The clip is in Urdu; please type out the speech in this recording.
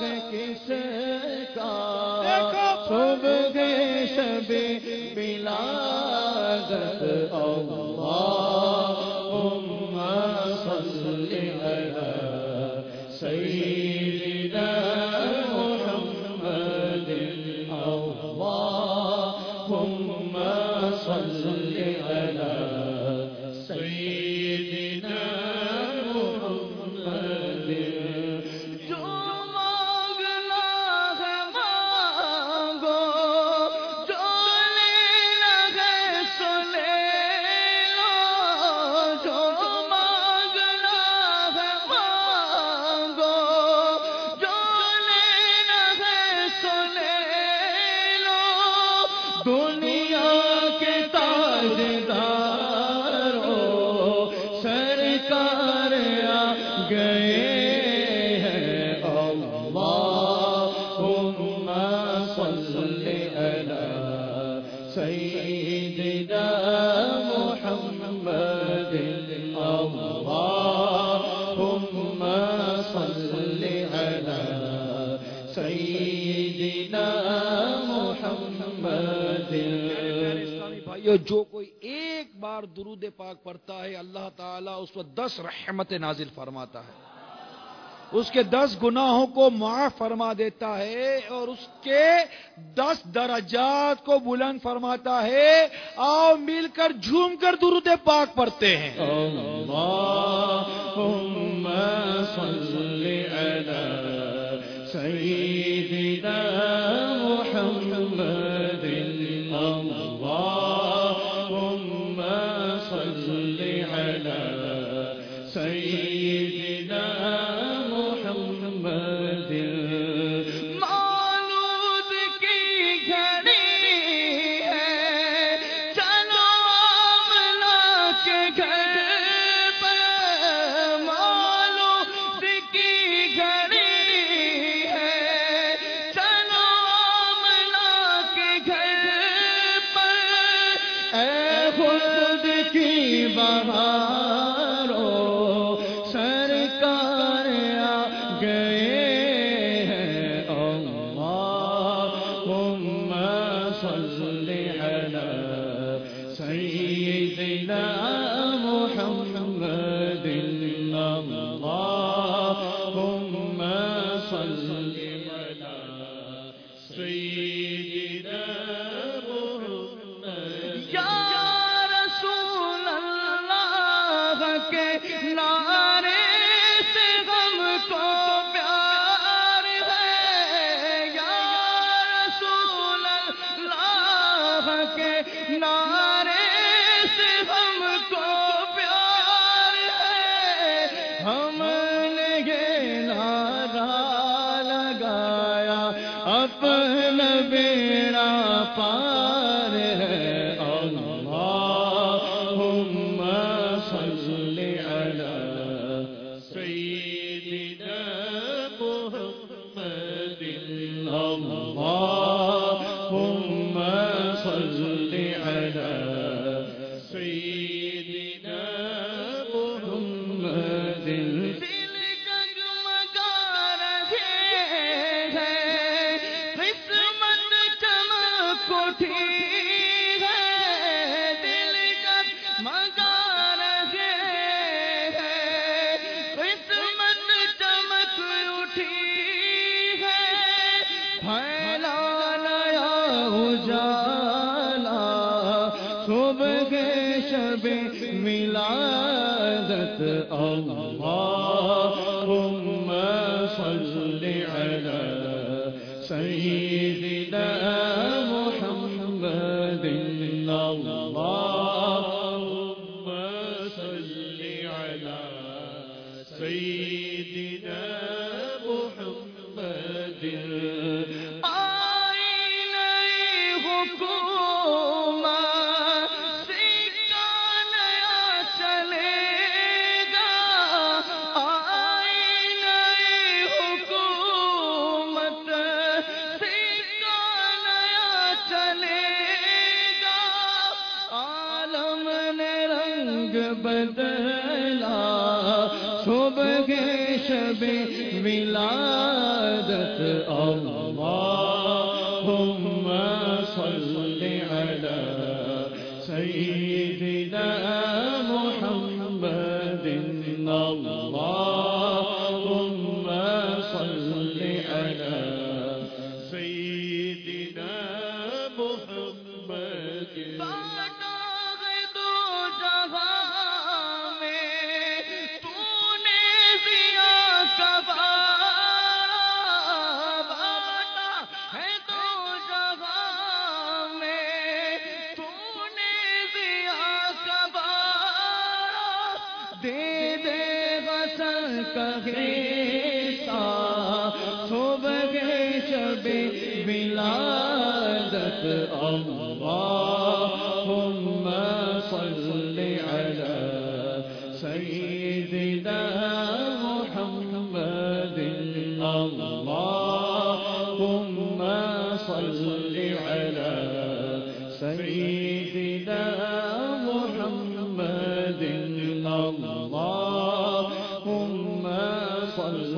کس کا شب سيدنا اسلامی جو کوئی ایک بار درود پاک پڑھتا ہے، اللہ تعالیٰ اس پر دس رحمت نازل فرماتا ہے۔ اس کے دس گناہوں کو معاف فرما دیتا ہے اور اس کے دس درجات کو بلند فرماتا ہے۔ آؤ مل کر جھوم کر درود پاک پڑھتے ہیں۔ اللهم کی سرکار آ گئے ہیں۔ اللهم صل على سيدنا محمد اللهم صل اپنا بیڑا پار صبح شب ملادت اللہم صل علی سیدنا محمد اللہ اللہ اللهم صل على سيدنا محمد اللهم صل على سيدنا محمد الله اللہ